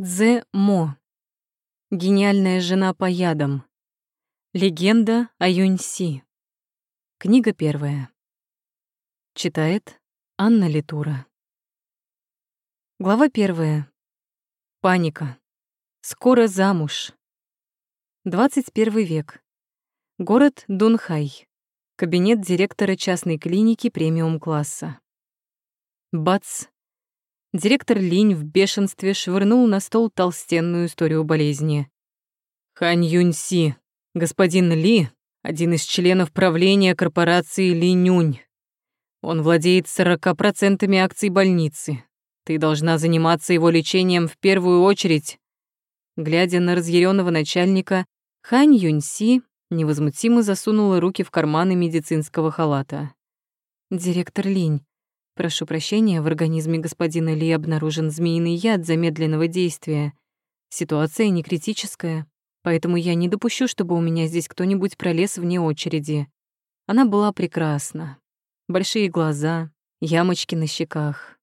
Цзэ Мо. Гениальная жена по ядам. Легенда о Юньси. Книга первая. Читает Анна Литура. Глава первая. Паника. Скоро замуж. 21 век. Город Дунхай. Кабинет директора частной клиники премиум-класса. Бац. Директор Линь в бешенстве швырнул на стол толстенную историю болезни. Хань Юньси, господин Ли, один из членов правления корпорации Ли. Он владеет 40% акций больницы. Ты должна заниматься его лечением в первую очередь. Глядя на разъяренного начальника, Хань Юньси невозмутимо засунула руки в карманы медицинского халата. «Директор Линь, прошу прощения, в организме господина Ли обнаружен змеиный яд замедленного действия. Ситуация не критическая, поэтому я не допущу, чтобы у меня здесь кто-нибудь пролез вне очереди». Она была прекрасна. Большие глаза, ямочки на щеках.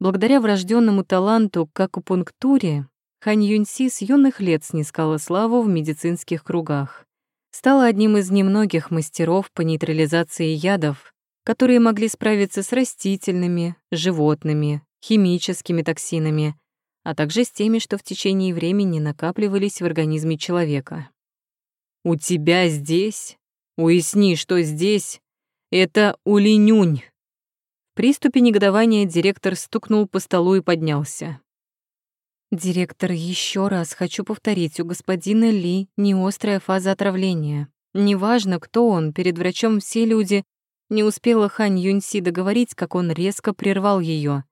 Благодаря врожденному таланту к акупунктуре, Хань Юньси с юных лет снискала славу в медицинских кругах стала одним из немногих мастеров по нейтрализации ядов, которые могли справиться с растительными, животными, химическими токсинами, а также с теми, что в течение времени накапливались в организме человека. «У тебя здесь? Уясни, что здесь? Это улинюнь!» В приступе негодования директор стукнул по столу и поднялся. «Директор, еще раз хочу повторить, у господина Ли не острая фаза отравления. Неважно, кто он, перед врачом все люди. Не успела Хань Юньси договорить, как он резко прервал ее.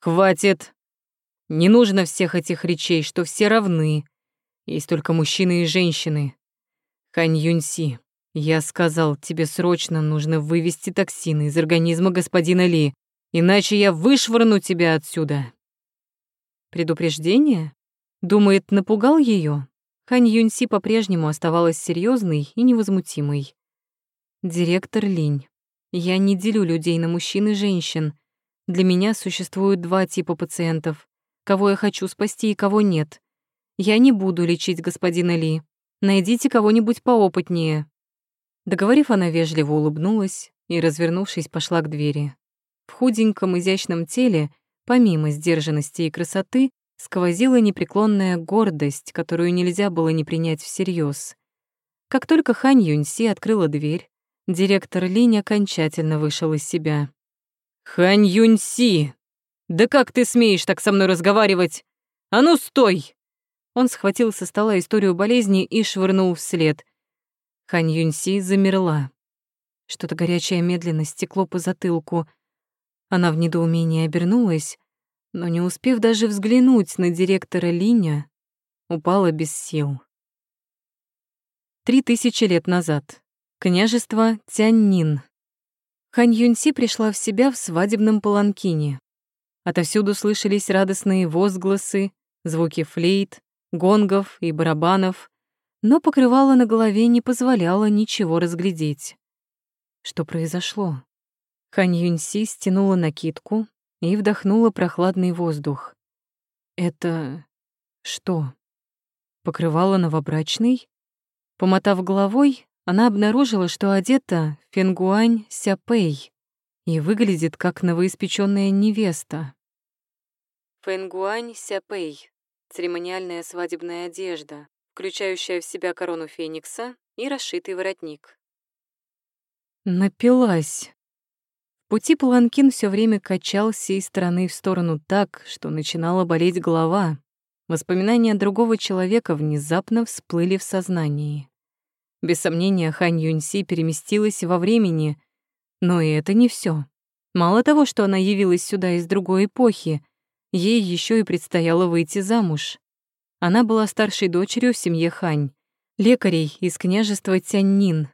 «Хватит! Не нужно всех этих речей, что все равны. Есть только мужчины и женщины. Хань Юньси, я сказал, тебе срочно нужно вывести токсины из организма господина Ли, иначе я вышвырну тебя отсюда». Предупреждение? Думает, напугал ее? Хань Юньси по-прежнему оставалась серьезной и невозмутимой. Директор Линь. Я не делю людей на мужчин и женщин. Для меня существуют два типа пациентов. Кого я хочу спасти и кого нет. Я не буду лечить господина Ли. Найдите кого-нибудь поопытнее. Договорив, она вежливо улыбнулась и, развернувшись, пошла к двери. В худеньком изящном теле Помимо сдержанности и красоты, сквозила непреклонная гордость, которую нельзя было не принять всерьез. Как только Хань Юньси открыла дверь, директор Линь окончательно вышел из себя. «Хань Юньси! Да как ты смеешь так со мной разговаривать? А ну, стой!» Он схватил со стола историю болезни и швырнул вслед. Хань Юньси замерла. Что-то горячее медленно стекло по затылку. Она в недоумении обернулась, но не успев даже взглянуть на директора Линя, упала без сил. Три тысячи лет назад. Княжество Тяньнин. Хань Юньси пришла в себя в свадебном паланкине. Отовсюду слышались радостные возгласы, звуки флейт, гонгов и барабанов, но покрывало на голове не позволяло ничего разглядеть. Что произошло? Хань Юньси стянула накидку и вдохнула прохладный воздух. Это что? Покрывало новобрачный? Помотав головой, она обнаружила, что одета Фенгуань Сяпэй и выглядит как новоиспечённая невеста. Фенгуань Сяпэй — церемониальная свадебная одежда, включающая в себя корону феникса и расшитый воротник. Напилась пути Паланкин все время качался из стороны в сторону так, что начинала болеть голова. Воспоминания другого человека внезапно всплыли в сознании. Без сомнения, Хань Юньси переместилась во времени, но и это не все. Мало того, что она явилась сюда из другой эпохи, ей еще и предстояло выйти замуж. Она была старшей дочерью в семье Хань, лекарей из княжества Тяньнин,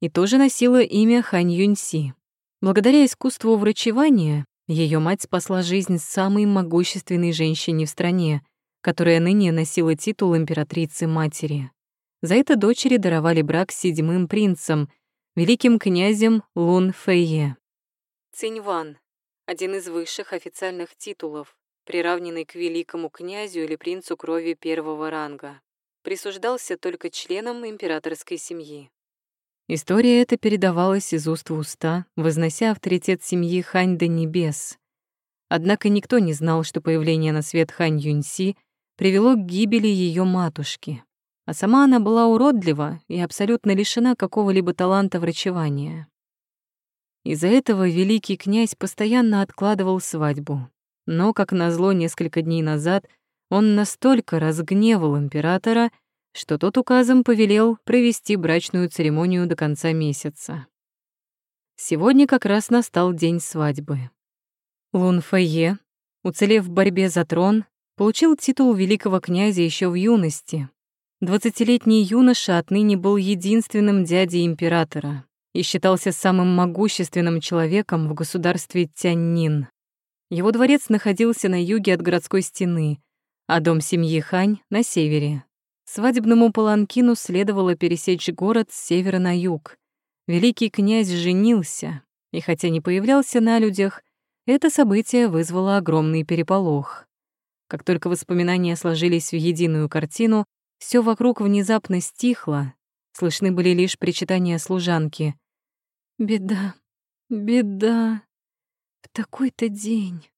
и тоже носила имя Хань Юньси. Благодаря искусству врачевания ее мать спасла жизнь самой могущественной женщине в стране, которая ныне носила титул императрицы-матери. За это дочери даровали брак с седьмым принцем, великим князем Лун Фэйе. Циньван — один из высших официальных титулов, приравненный к великому князю или принцу крови первого ранга. Присуждался только членам императорской семьи. История эта передавалась из уст в уста, вознося авторитет семьи Хань до небес. Однако никто не знал, что появление на свет Хань Юньси привело к гибели ее матушки. А сама она была уродлива и абсолютно лишена какого-либо таланта врачевания. Из-за этого великий князь постоянно откладывал свадьбу. Но, как назло, несколько дней назад он настолько разгневал императора, что тот указом повелел провести брачную церемонию до конца месяца. Сегодня как раз настал день свадьбы. Лун Фэйе, уцелев в борьбе за трон, получил титул великого князя еще в юности. Двадцатилетний юноша отныне был единственным дядей императора и считался самым могущественным человеком в государстве Тяньнин. Его дворец находился на юге от городской стены, а дом семьи Хань — на севере. Свадебному паланкину следовало пересечь город с севера на юг. Великий князь женился, и хотя не появлялся на людях, это событие вызвало огромный переполох. Как только воспоминания сложились в единую картину, все вокруг внезапно стихло, слышны были лишь причитания служанки. «Беда, беда, в такой-то день».